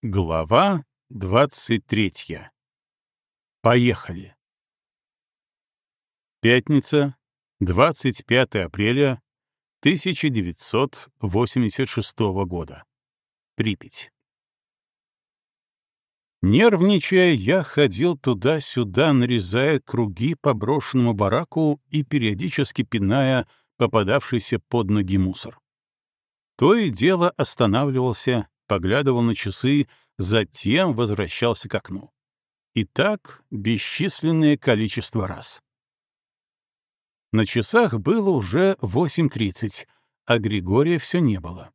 Глава 23. Поехали. Пятница, 25 апреля 1986 года. Припять. Нервничая, я ходил туда-сюда, нарезая круги по брошенному бараку и периодически пиная попадавшийся под ноги мусор. То и дело останавливался, поглядывал на часы, затем возвращался к окну. И так бесчисленное количество раз. На часах было уже 8.30, а Григория все не было.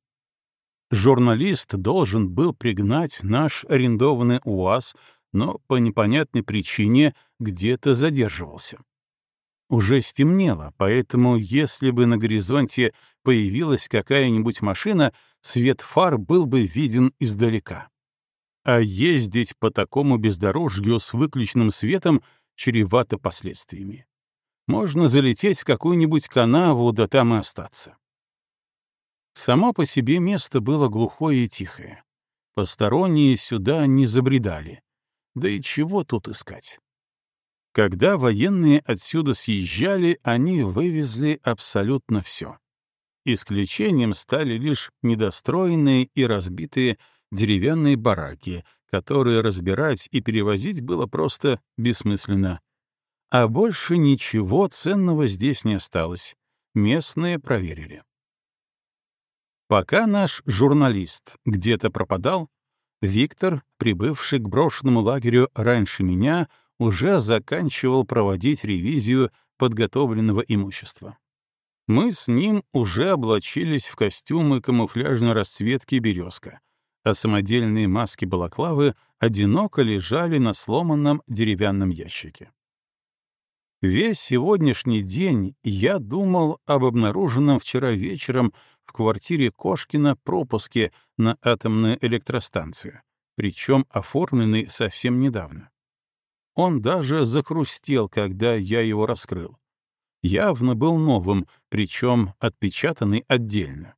Журналист должен был пригнать наш арендованный УАЗ, но по непонятной причине где-то задерживался. Уже стемнело, поэтому если бы на горизонте появилась какая-нибудь машина, свет фар был бы виден издалека. А ездить по такому бездорожью с выключенным светом чревато последствиями. Можно залететь в какую-нибудь канаву, да там и остаться. Само по себе место было глухое и тихое. Посторонние сюда не забредали. Да и чего тут искать? Когда военные отсюда съезжали, они вывезли абсолютно все. Исключением стали лишь недостроенные и разбитые деревянные бараки, которые разбирать и перевозить было просто бессмысленно. А больше ничего ценного здесь не осталось. Местные проверили. Пока наш журналист где-то пропадал, Виктор, прибывший к брошенному лагерю раньше меня, уже заканчивал проводить ревизию подготовленного имущества. Мы с ним уже облачились в костюмы камуфляжной расцветки «Березка», а самодельные маски-балаклавы одиноко лежали на сломанном деревянном ящике. Весь сегодняшний день я думал об обнаруженном вчера вечером в квартире Кошкина пропуске на атомную электростанцию, причем оформленный совсем недавно. Он даже закрустел, когда я его раскрыл. Явно был новым, причем отпечатанный отдельно.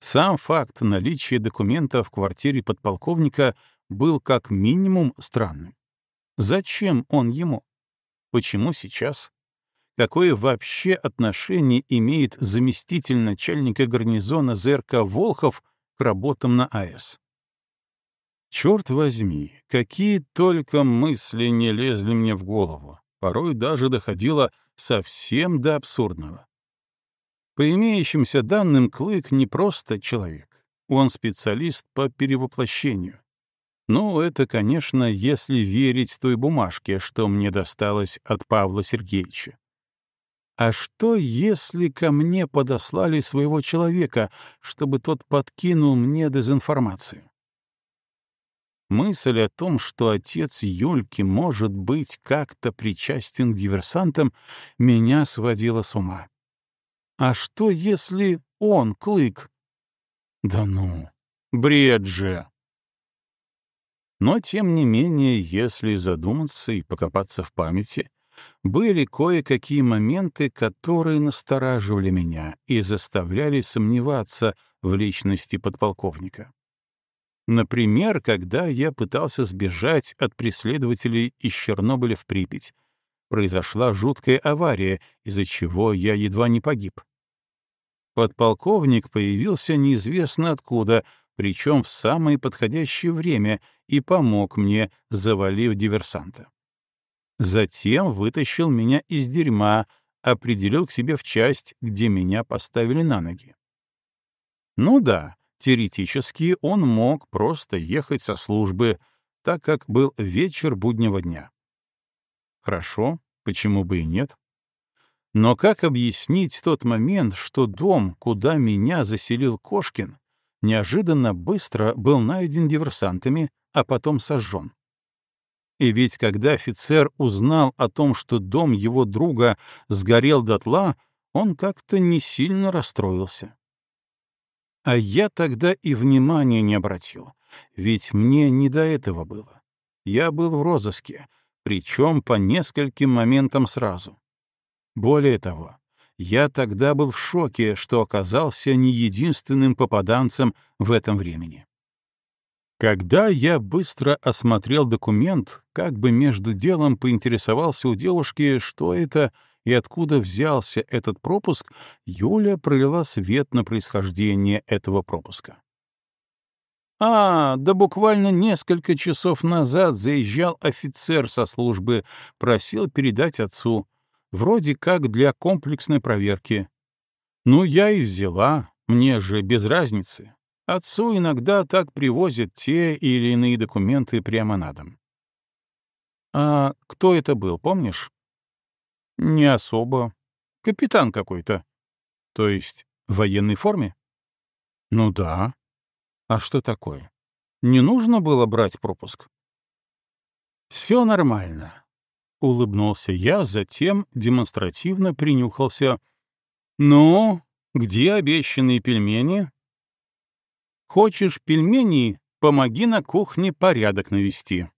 Сам факт наличия документа в квартире подполковника был как минимум странным. Зачем он ему? Почему сейчас? Какое вообще отношение имеет заместитель начальника гарнизона ЗРК Волхов к работам на АЭС? Черт возьми, какие только мысли не лезли мне в голову. Порой даже доходило совсем до абсурдного. По имеющимся данным, Клык не просто человек. Он специалист по перевоплощению. Ну, это, конечно, если верить той бумажке, что мне досталось от Павла Сергеевича. А что, если ко мне подослали своего человека, чтобы тот подкинул мне дезинформацию? Мысль о том, что отец Юльки может быть как-то причастен к диверсантам, меня сводила с ума. А что, если он, Клык? Да ну, бред же! Но, тем не менее, если задуматься и покопаться в памяти, были кое-какие моменты, которые настораживали меня и заставляли сомневаться в личности подполковника. Например, когда я пытался сбежать от преследователей из Чернобыля в Припять, произошла жуткая авария, из-за чего я едва не погиб. Подполковник появился неизвестно откуда, причем в самое подходящее время, и помог мне, завалив диверсанта. Затем вытащил меня из дерьма, определил к себе в часть, где меня поставили на ноги. Ну да, Теоретически он мог просто ехать со службы, так как был вечер буднего дня. Хорошо, почему бы и нет? Но как объяснить тот момент, что дом, куда меня заселил Кошкин, неожиданно быстро был найден диверсантами, а потом сожжен? И ведь когда офицер узнал о том, что дом его друга сгорел дотла, он как-то не сильно расстроился. А я тогда и внимания не обратил, ведь мне не до этого было. Я был в розыске, причем по нескольким моментам сразу. Более того, я тогда был в шоке, что оказался не единственным попаданцем в этом времени. Когда я быстро осмотрел документ, как бы между делом поинтересовался у девушки, что это и откуда взялся этот пропуск, Юля пролила свет на происхождение этого пропуска. А, да буквально несколько часов назад заезжал офицер со службы, просил передать отцу, вроде как для комплексной проверки. Ну, я и взяла, мне же без разницы. Отцу иногда так привозят те или иные документы прямо на дом. А кто это был, помнишь? Не особо. Капитан какой-то. То есть в военной форме? Ну да. А что такое? Не нужно было брать пропуск? Все нормально. Улыбнулся я, затем демонстративно принюхался. Ну, где обещанные пельмени? Хочешь пельмени, помоги на кухне порядок навести.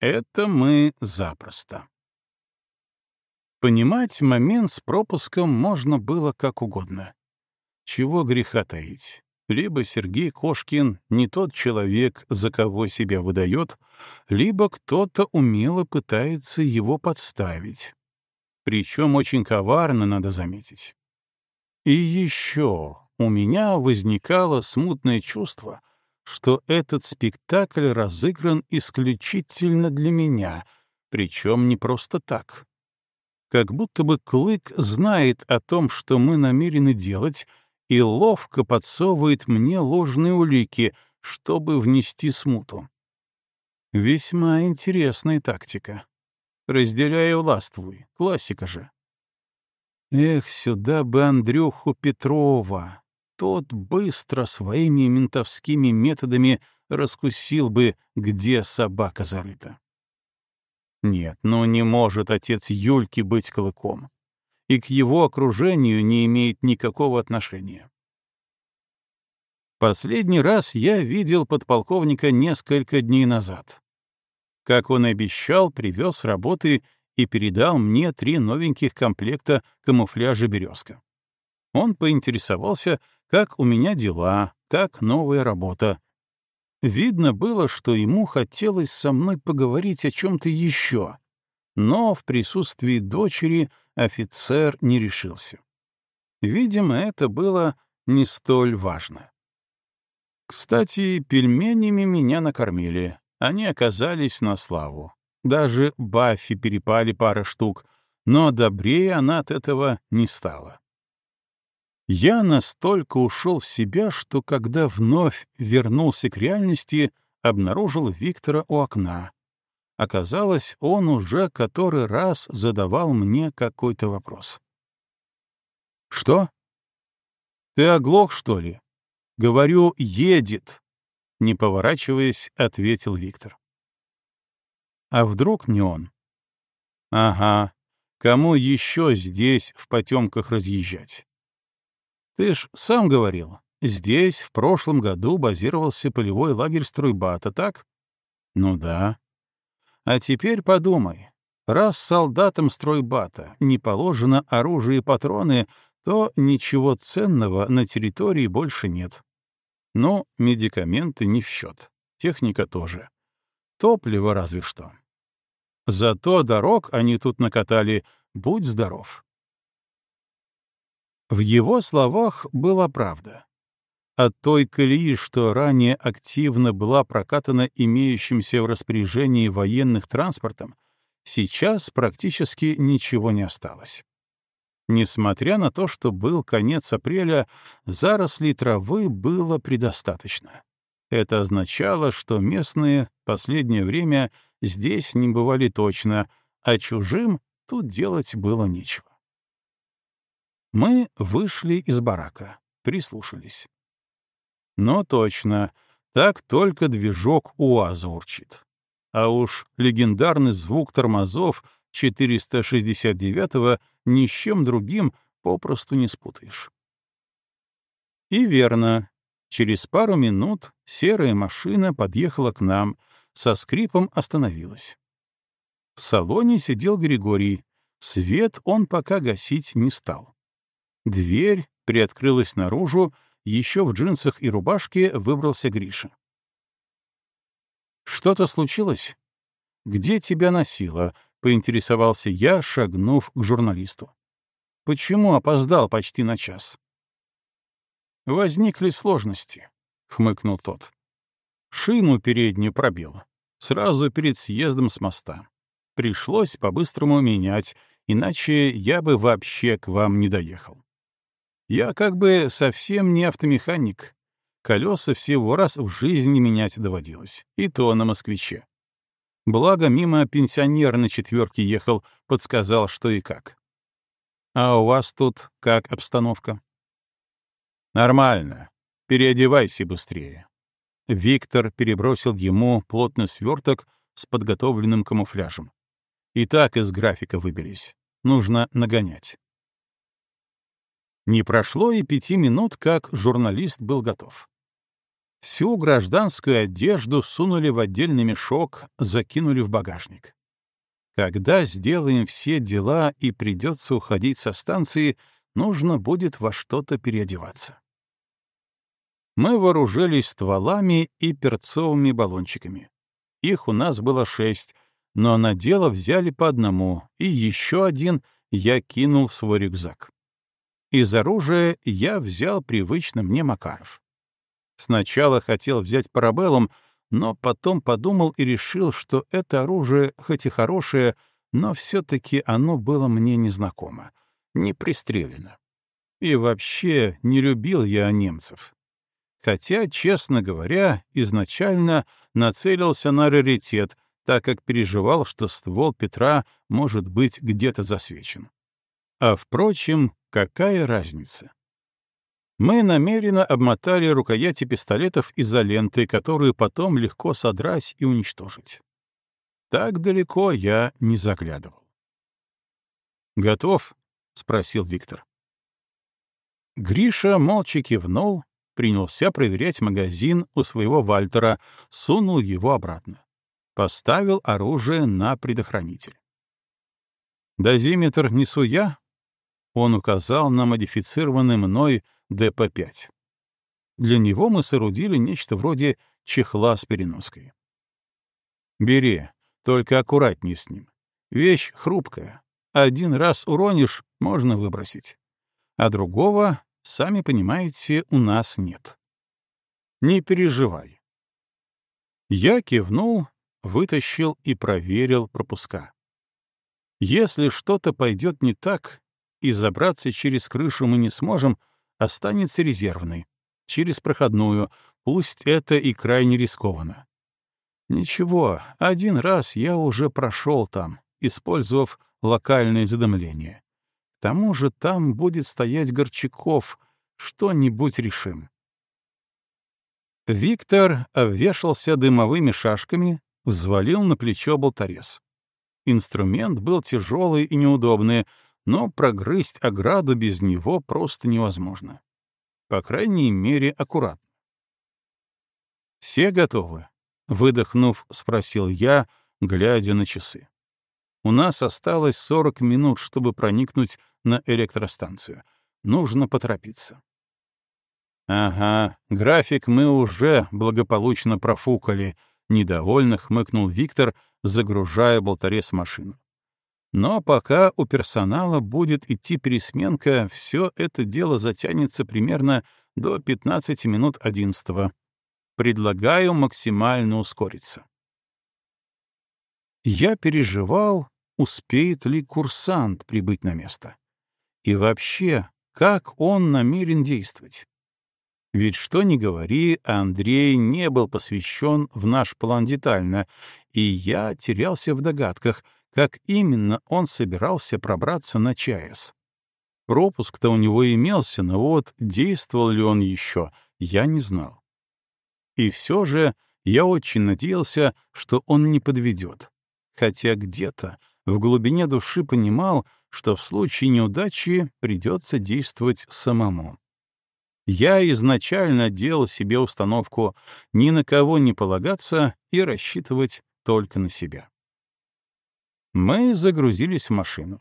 Это мы запросто. Понимать момент с пропуском можно было как угодно. Чего греха таить. Либо Сергей Кошкин не тот человек, за кого себя выдает, либо кто-то умело пытается его подставить. Причем очень коварно, надо заметить. И еще у меня возникало смутное чувство, что этот спектакль разыгран исключительно для меня, причем не просто так как будто бы Клык знает о том, что мы намерены делать, и ловко подсовывает мне ложные улики, чтобы внести смуту. Весьма интересная тактика. Разделяй и властвуй, классика же. Эх, сюда бы Андрюху Петрова. Тот быстро своими ментовскими методами раскусил бы, где собака зарыта. Нет, ну не может отец Юльки быть клыком. И к его окружению не имеет никакого отношения. Последний раз я видел подполковника несколько дней назад. Как он обещал, привез работы и передал мне три новеньких комплекта камуфляжа «Березка». Он поинтересовался, как у меня дела, как новая работа, Видно было, что ему хотелось со мной поговорить о чем-то еще, но в присутствии дочери офицер не решился. Видимо, это было не столь важно. Кстати, пельменями меня накормили. Они оказались на славу. Даже Баффи перепали пара штук, но добрее она от этого не стала. Я настолько ушел в себя, что когда вновь вернулся к реальности, обнаружил Виктора у окна. Оказалось, он уже который раз задавал мне какой-то вопрос. «Что? Ты оглох, что ли?» «Говорю, едет!» Не поворачиваясь, ответил Виктор. «А вдруг не он?» «Ага, кому еще здесь в потемках разъезжать?» Ты ж сам говорил, здесь в прошлом году базировался полевой лагерь стройбата, так? Ну да. А теперь подумай. Раз солдатам стройбата не положено оружие и патроны, то ничего ценного на территории больше нет. Но медикаменты не в счет, техника тоже. Топливо разве что. Зато дорог они тут накатали, будь здоров. В его словах была правда. От той колеи, что ранее активно была прокатана имеющимся в распоряжении военных транспортом, сейчас практически ничего не осталось. Несмотря на то, что был конец апреля, зарослей травы было предостаточно. Это означало, что местные последнее время здесь не бывали точно, а чужим тут делать было нечего. Мы вышли из барака, прислушались. Но точно, так только движок УАЗа урчит. А уж легендарный звук тормозов 469-го ни с чем другим попросту не спутаешь. И верно, через пару минут серая машина подъехала к нам, со скрипом остановилась. В салоне сидел Григорий, свет он пока гасить не стал. Дверь приоткрылась наружу, еще в джинсах и рубашке выбрался Гриша. «Что-то случилось? Где тебя носило?» — поинтересовался я, шагнув к журналисту. «Почему опоздал почти на час?» «Возникли сложности», — хмыкнул тот. «Шину переднюю пробил. Сразу перед съездом с моста. Пришлось по-быстрому менять, иначе я бы вообще к вам не доехал. Я как бы совсем не автомеханик. Колеса всего раз в жизни менять доводилось, и то на москвиче. Благо, мимо пенсионер на четверке ехал, подсказал, что и как. А у вас тут как обстановка? Нормально. Переодевайся быстрее. Виктор перебросил ему плотный сверток с подготовленным камуфляжем. И так из графика выбились. Нужно нагонять. Не прошло и пяти минут, как журналист был готов. Всю гражданскую одежду сунули в отдельный мешок, закинули в багажник. Когда сделаем все дела и придется уходить со станции, нужно будет во что-то переодеваться. Мы вооружились стволами и перцовыми баллончиками. Их у нас было шесть, но на дело взяли по одному, и еще один я кинул в свой рюкзак. Из оружия я взял привычно мне Макаров. Сначала хотел взять парабеллум, но потом подумал и решил, что это оружие хоть и хорошее, но все-таки оно было мне незнакомо, не пристрелено. И вообще не любил я немцев. Хотя, честно говоря, изначально нацелился на раритет, так как переживал, что ствол Петра может быть где-то засвечен. А впрочем, какая разница? Мы намеренно обмотали рукояти пистолетов изолентой, которую потом легко содрать и уничтожить. Так далеко я не заглядывал. «Готов?» — спросил Виктор. Гриша молча кивнул, принялся проверять магазин у своего Вальтера, сунул его обратно. Поставил оружие на предохранитель. «Дозиметр несу я?» Он указал на модифицированный мной ДП-5. Для него мы соорудили нечто вроде чехла с переноской. «Бери, только аккуратней с ним. Вещь хрупкая. Один раз уронишь — можно выбросить. А другого, сами понимаете, у нас нет. Не переживай». Я кивнул, вытащил и проверил пропуска. Если что-то пойдет не так, и забраться через крышу мы не сможем, останется резервный, через проходную, пусть это и крайне рискованно. Ничего, один раз я уже прошел там, использовав локальное задымление. К тому же там будет стоять Горчаков, что-нибудь решим. Виктор обвешался дымовыми шашками, взвалил на плечо болторез. Инструмент был тяжелый и неудобный, но прогрызть ограду без него просто невозможно. По крайней мере, аккуратно. «Все готовы?» — выдохнув, спросил я, глядя на часы. «У нас осталось 40 минут, чтобы проникнуть на электростанцию. Нужно поторопиться». «Ага, график мы уже благополучно профукали», — недовольно хмыкнул Виктор, загружая болторез в машину. Но пока у персонала будет идти пересменка, все это дело затянется примерно до 15 минут 11 Предлагаю максимально ускориться. Я переживал, успеет ли курсант прибыть на место. И вообще, как он намерен действовать. Ведь что ни говори, Андрей не был посвящен в наш план детально, и я терялся в догадках — как именно он собирался пробраться на ЧАЭС. Пропуск-то у него имелся, но вот действовал ли он еще, я не знал. И все же я очень надеялся, что он не подведет, хотя где-то в глубине души понимал, что в случае неудачи придется действовать самому. Я изначально делал себе установку ни на кого не полагаться и рассчитывать только на себя. Мы загрузились в машину.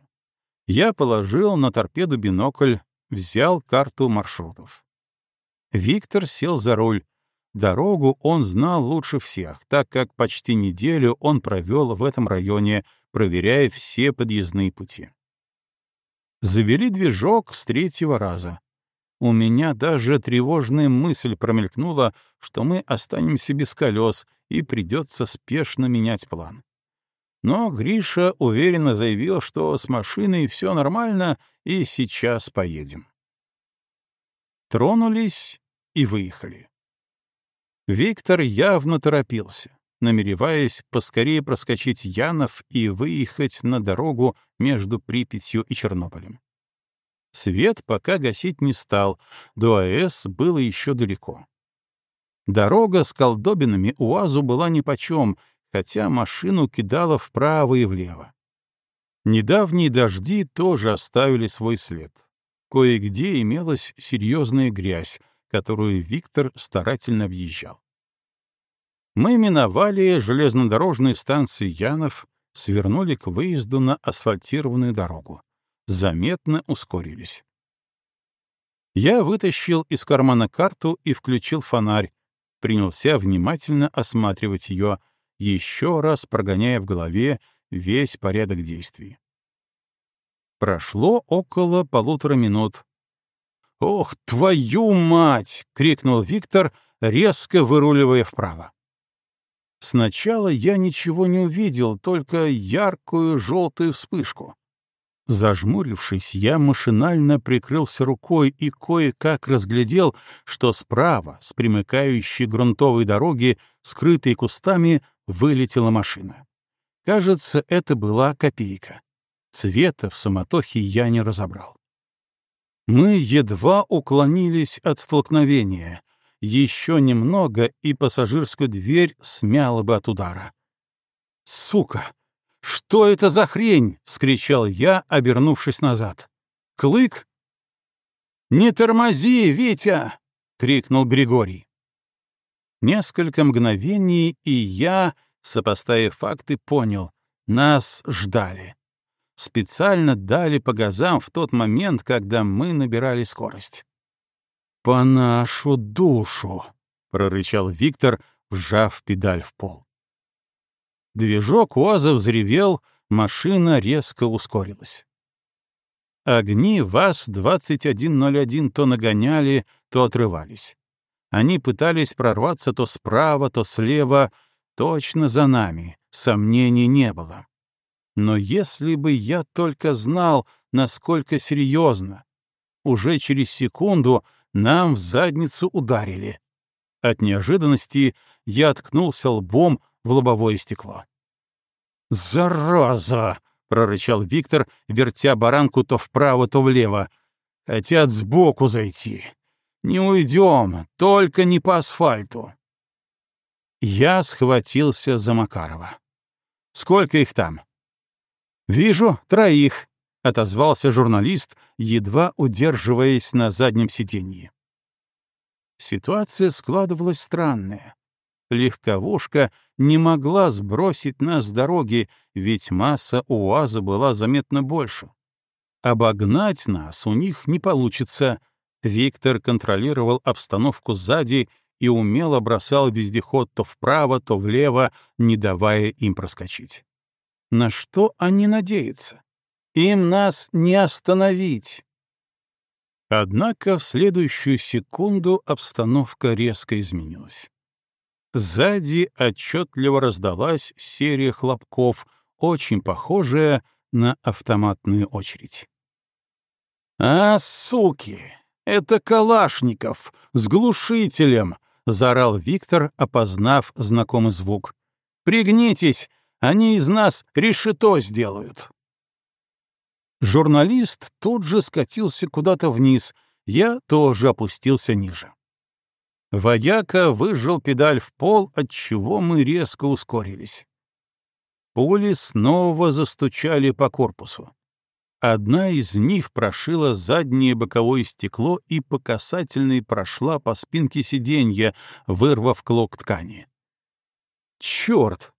Я положил на торпеду бинокль, взял карту маршрутов. Виктор сел за руль, Дорогу он знал лучше всех, так как почти неделю он провел в этом районе, проверяя все подъездные пути. Завели движок с третьего раза. У меня даже тревожная мысль промелькнула, что мы останемся без колес и придется спешно менять план. Но Гриша уверенно заявил, что с машиной все нормально и сейчас поедем. Тронулись и выехали. Виктор явно торопился, намереваясь поскорее проскочить Янов и выехать на дорогу между Припятью и Чернобылем. Свет пока гасить не стал, до АЭС было еще далеко. Дорога с колдобинами УАЗу была нипочем, хотя машину кидало вправо и влево. Недавние дожди тоже оставили свой след. Кое-где имелась серьезная грязь, которую Виктор старательно объезжал. Мы миновали железнодорожную станцию Янов, свернули к выезду на асфальтированную дорогу. Заметно ускорились. Я вытащил из кармана карту и включил фонарь, принялся внимательно осматривать ее, еще раз прогоняя в голове весь порядок действий. Прошло около полутора минут, «Ох, твою мать!» — крикнул Виктор, резко выруливая вправо. Сначала я ничего не увидел, только яркую желтую вспышку. Зажмурившись, я машинально прикрылся рукой и кое-как разглядел, что справа, с примыкающей грунтовой дороги, скрытой кустами, вылетела машина. Кажется, это была копейка. Цвета в суматохе я не разобрал. Мы едва уклонились от столкновения. Еще немного, и пассажирскую дверь смяло бы от удара. «Сука! Что это за хрень?» — вскричал я, обернувшись назад. «Клык?» «Не тормози, Витя!» — крикнул Григорий. Несколько мгновений, и я, сопоставив факты, понял — нас ждали специально дали по газам в тот момент, когда мы набирали скорость. «По нашу душу!» — прорычал Виктор, вжав педаль в пол. Движок УАЗа взревел, машина резко ускорилась. Огни ВАЗ-2101 то нагоняли, то отрывались. Они пытались прорваться то справа, то слева, точно за нами, сомнений не было. Но если бы я только знал, насколько серьезно, уже через секунду нам в задницу ударили. От неожиданности я ткнулся лбом в лобовое стекло. «Зараза!» — прорычал Виктор, вертя баранку то вправо, то влево. «Хотят сбоку зайти. Не уйдем, только не по асфальту». Я схватился за Макарова. «Сколько их там?» «Вижу, троих», — отозвался журналист, едва удерживаясь на заднем сиденье. Ситуация складывалась странная. Легковушка не могла сбросить нас с дороги, ведь масса УАЗа была заметно больше. Обогнать нас у них не получится. Виктор контролировал обстановку сзади и умело бросал вездеход то вправо, то влево, не давая им проскочить. На что они надеются? Им нас не остановить. Однако в следующую секунду обстановка резко изменилась. Сзади отчетливо раздалась серия хлопков, очень похожая на автоматную очередь. «А, суки! Это Калашников! С глушителем!» — заорал Виктор, опознав знакомый звук. «Пригнитесь! Они из нас решето сделают. Журналист тут же скатился куда-то вниз, я тоже опустился ниже. Водяка выжил педаль в пол, от чего мы резко ускорились. Пули снова застучали по корпусу. Одна из них прошила заднее боковое стекло и по касательной прошла по спинке сиденья, вырвав клок ткани. «Черт!»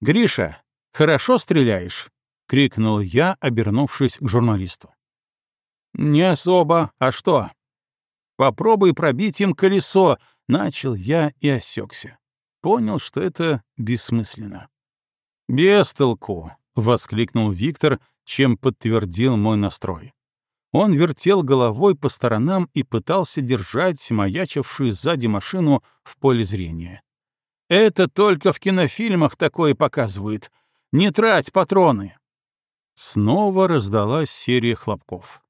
«Гриша, хорошо стреляешь?» — крикнул я, обернувшись к журналисту. «Не особо. А что?» Попробуй пробить им колесо!» — начал я и осекся. Понял, что это бессмысленно. «Без толку!» — воскликнул Виктор, чем подтвердил мой настрой. Он вертел головой по сторонам и пытался держать маячившую сзади машину в поле зрения. «Это только в кинофильмах такое показывают. Не трать патроны!» Снова раздалась серия хлопков.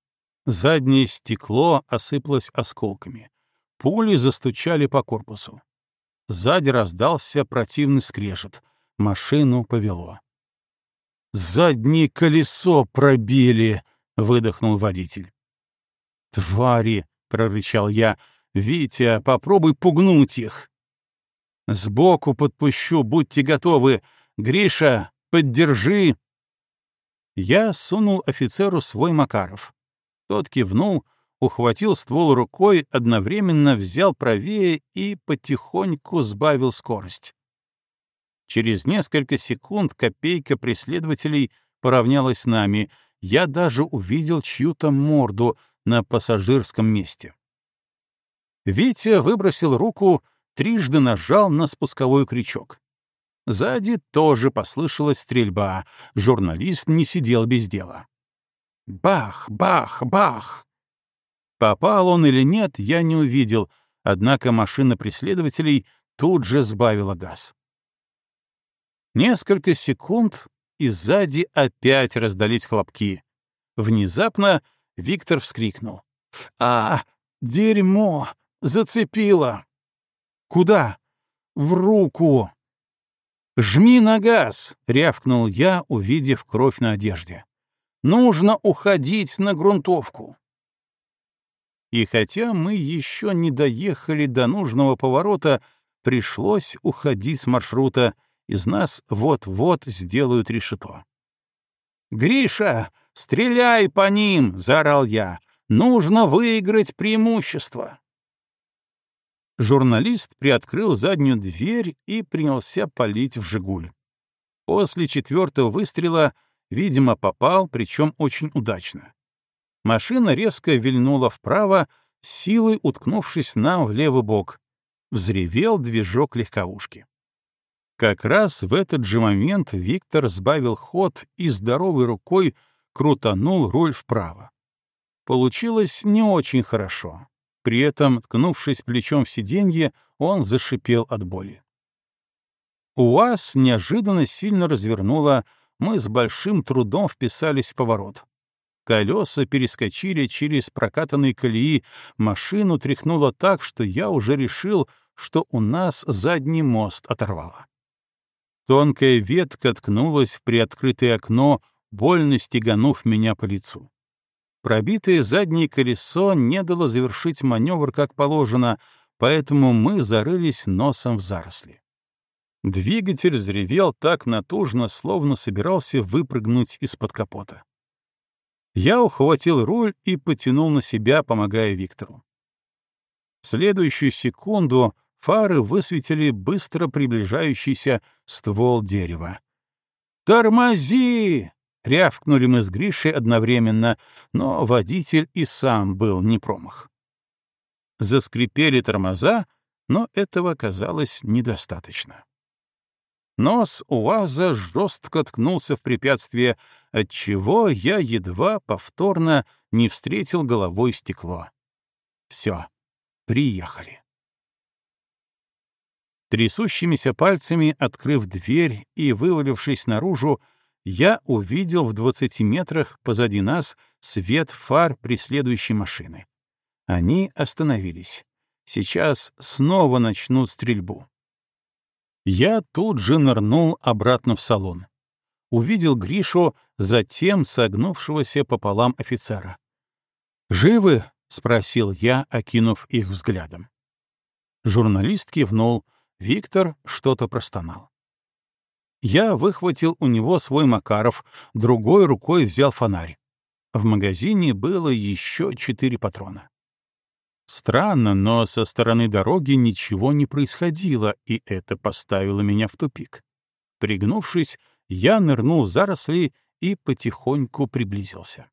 Заднее стекло осыпалось осколками. Пули застучали по корпусу. Сзади раздался противный скрежет. Машину повело. «Заднее колесо пробили!» — выдохнул водитель. «Твари!» — прорычал я. «Витя, попробуй пугнуть их!» «Сбоку подпущу, будьте готовы! Гриша, поддержи!» Я сунул офицеру свой Макаров. Тот кивнул, ухватил ствол рукой, одновременно взял правее и потихоньку сбавил скорость. Через несколько секунд копейка преследователей поравнялась с нами. Я даже увидел чью-то морду на пассажирском месте. Витя выбросил руку, трижды нажал на спусковой крючок. Сзади тоже послышалась стрельба. Журналист не сидел без дела. Бах, бах, бах! Попал он или нет, я не увидел, однако машина преследователей тут же сбавила газ. Несколько секунд, и сзади опять раздались хлопки. Внезапно Виктор вскрикнул. «А, дерьмо! Зацепило!» «Куда?» «В руку!» «Жми на газ!» — рявкнул я, увидев кровь на одежде. «Нужно уходить на грунтовку!» И хотя мы еще не доехали до нужного поворота, пришлось уходить с маршрута, из нас вот-вот сделают решето. «Гриша, стреляй по ним!» — заорал я. «Нужно выиграть преимущество!» Журналист приоткрыл заднюю дверь и принялся палить в «Жигуль». После четвертого выстрела, видимо, попал, причем очень удачно. Машина резко вильнула вправо, силой уткнувшись нам в левый бок. Взревел движок легковушки. Как раз в этот же момент Виктор сбавил ход и здоровой рукой крутанул руль вправо. Получилось не очень хорошо. При этом, ткнувшись плечом в сиденье, он зашипел от боли. УАЗ неожиданно сильно развернуло, мы с большим трудом вписались в поворот. Колеса перескочили через прокатанные колеи, машину тряхнуло так, что я уже решил, что у нас задний мост оторвало. Тонкая ветка ткнулась в приоткрытое окно, больно стеганув меня по лицу. Пробитое заднее колесо не дало завершить маневр как положено, поэтому мы зарылись носом в заросли. Двигатель взревел так натужно, словно собирался выпрыгнуть из-под капота. Я ухватил руль и потянул на себя, помогая Виктору. В следующую секунду фары высветили быстро приближающийся ствол дерева. «Тормози!» — рявкнули мы с Гришей одновременно, но водитель и сам был не промах. Заскрипели тормоза, но этого казалось недостаточно. Нос УАЗа жестко ткнулся в препятствие, отчего я едва повторно не встретил головой стекло. Все, приехали. Трясущимися пальцами, открыв дверь и вывалившись наружу, я увидел в двадцати метрах позади нас свет фар преследующей машины. Они остановились. Сейчас снова начнут стрельбу. Я тут же нырнул обратно в салон. Увидел Гришу, затем согнувшегося пополам офицера. «Живы?» — спросил я, окинув их взглядом. Журналист кивнул, Виктор что-то простонал. Я выхватил у него свой Макаров, другой рукой взял фонарь. В магазине было еще четыре патрона. Странно, но со стороны дороги ничего не происходило, и это поставило меня в тупик. Пригнувшись, я нырнул в заросли и потихоньку приблизился.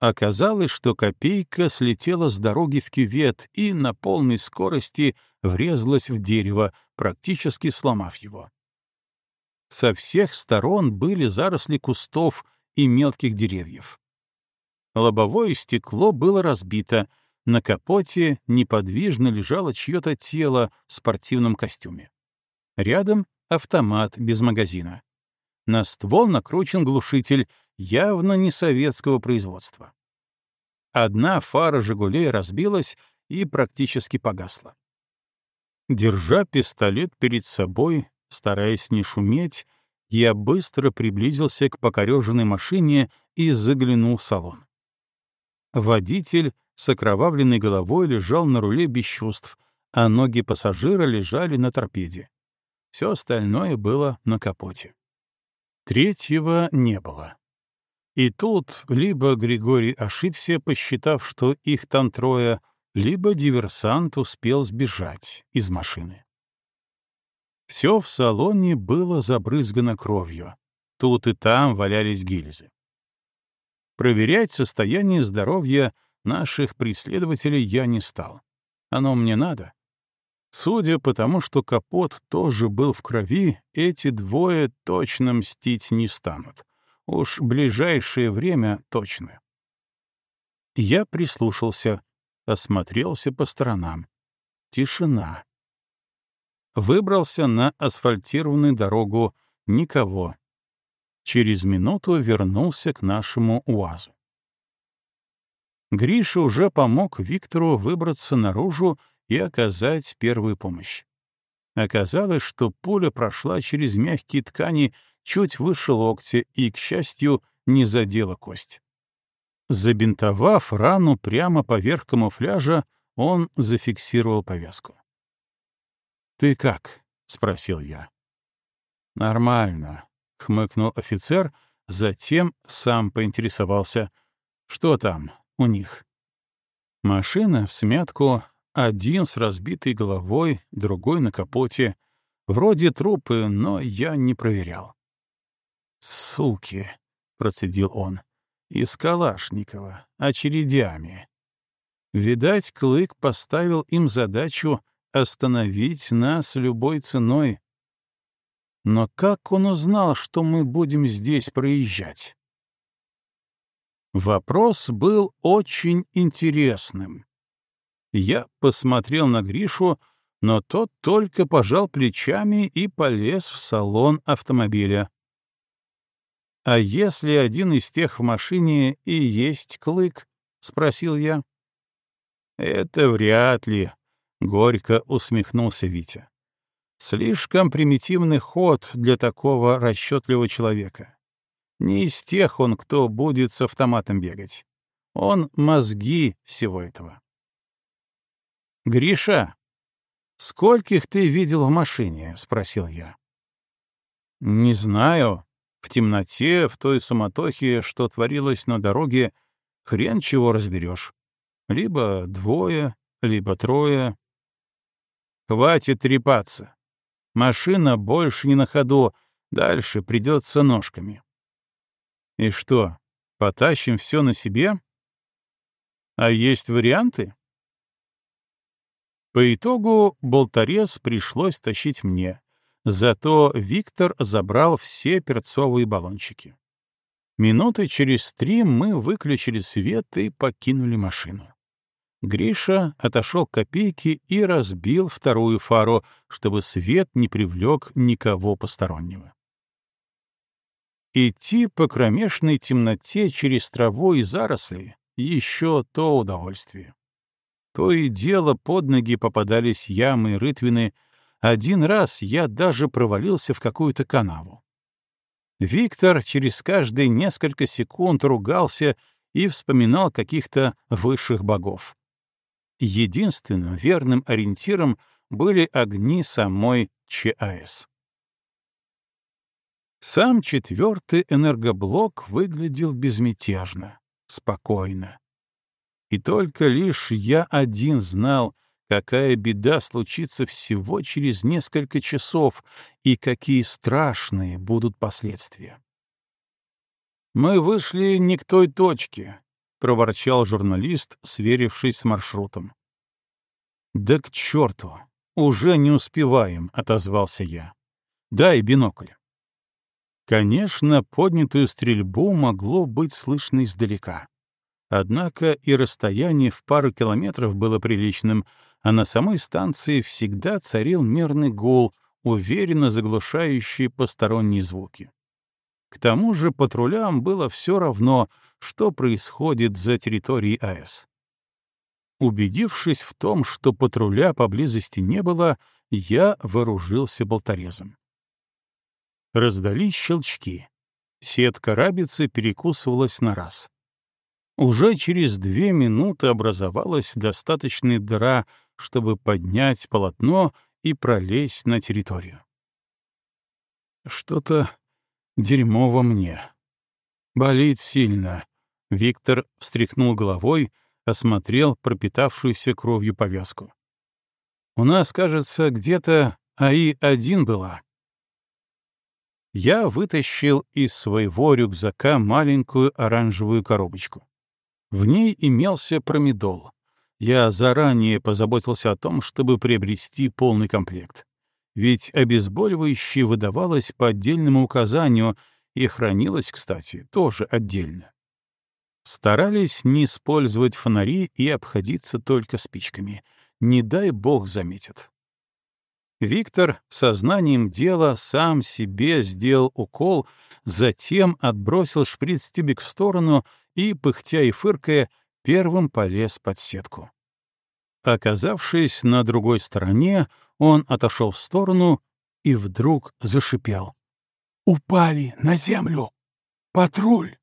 Оказалось, что копейка слетела с дороги в кювет и на полной скорости врезалась в дерево, практически сломав его. Со всех сторон были заросли кустов и мелких деревьев. Лобовое стекло было разбито, на капоте неподвижно лежало чье-то тело в спортивном костюме. Рядом — автомат без магазина. На ствол накручен глушитель, явно не советского производства. Одна фара «Жигулей» разбилась и практически погасла. Держа пистолет перед собой, стараясь не шуметь, я быстро приблизился к покореженной машине и заглянул в салон. Водитель с окровавленной головой лежал на руле без чувств, а ноги пассажира лежали на торпеде. Все остальное было на капоте. Третьего не было. И тут либо Григорий ошибся, посчитав, что их там трое, либо диверсант успел сбежать из машины. Все в салоне было забрызгано кровью. Тут и там валялись гильзы. Проверять состояние здоровья наших преследователей я не стал. Оно мне надо. Судя по тому, что капот тоже был в крови, эти двое точно мстить не станут. Уж ближайшее время точно. Я прислушался, осмотрелся по сторонам. Тишина. Выбрался на асфальтированную дорогу. Никого. Через минуту вернулся к нашему УАЗу. Гриша уже помог Виктору выбраться наружу и оказать первую помощь. Оказалось, что пуля прошла через мягкие ткани чуть выше локтя и, к счастью, не задела кость. Забинтовав рану прямо поверх камуфляжа, он зафиксировал повязку. «Ты как?» — спросил я. «Нормально», — хмыкнул офицер, затем сам поинтересовался. «Что там у них?» Машина в смятку, один с разбитой головой, другой на капоте. Вроде трупы, но я не проверял. «Суки!» — процедил он. «Из Калашникова, очередями». Видать, Клык поставил им задачу остановить нас любой ценой. Но как он узнал, что мы будем здесь проезжать? Вопрос был очень интересным. Я посмотрел на Гришу, но тот только пожал плечами и полез в салон автомобиля. «А если один из тех в машине и есть Клык?» — спросил я. «Это вряд ли», — горько усмехнулся Витя. «Слишком примитивный ход для такого расчетливого человека. Не из тех он, кто будет с автоматом бегать. Он мозги всего этого». «Гриша, скольких ты видел в машине?» — спросил я. «Не знаю. В темноте, в той суматохе, что творилось на дороге, хрен чего разберешь. Либо двое, либо трое, Хватит трепаться. Машина больше не на ходу, дальше придется ножками. И что, потащим все на себе? А есть варианты? По итогу болторез пришлось тащить мне. Зато Виктор забрал все перцовые баллончики. Минуты через три мы выключили свет и покинули машину. Гриша отошел к копейке и разбил вторую фару, чтобы свет не привлек никого постороннего. Идти по кромешной темноте через траву и заросли — еще то удовольствие. То и дело под ноги попадались ямы и рытвины. Один раз я даже провалился в какую-то канаву. Виктор через каждые несколько секунд ругался и вспоминал каких-то высших богов. Единственным верным ориентиром были огни самой ЧАЭС. Сам четвертый энергоблок выглядел безмятежно, спокойно. И только лишь я один знал, какая беда случится всего через несколько часов и какие страшные будут последствия. Мы вышли не к той точке, проворчал журналист, сверившись с маршрутом. «Да к черту! Уже не успеваем», — отозвался я. «Дай бинокль». Конечно, поднятую стрельбу могло быть слышно издалека. Однако и расстояние в пару километров было приличным, а на самой станции всегда царил мерный гул, уверенно заглушающий посторонние звуки. К тому же патрулям было все равно, что происходит за территорией АЭС. Убедившись в том, что патруля поблизости не было, я вооружился болторезом. Раздались щелчки. Сетка рабицы перекусывалась на раз. Уже через две минуты образовалась достаточная дыра, чтобы поднять полотно и пролезть на территорию. Что-то дерьмово мне. Болит сильно. Виктор встряхнул головой, осмотрел пропитавшуюся кровью повязку. У нас, кажется, где-то АИ-1 была. Я вытащил из своего рюкзака маленькую оранжевую коробочку. В ней имелся промедол. Я заранее позаботился о том, чтобы приобрести полный комплект. Ведь обезболивающее выдавалось по отдельному указанию и хранилось, кстати, тоже отдельно. Старались не использовать фонари и обходиться только спичками. Не дай бог заметят. Виктор сознанием дела сам себе сделал укол, затем отбросил шприц-тюбик в сторону и, пыхтя и фыркая, первым полез под сетку. Оказавшись на другой стороне, он отошел в сторону и вдруг зашипел. «Упали на землю! Патруль!»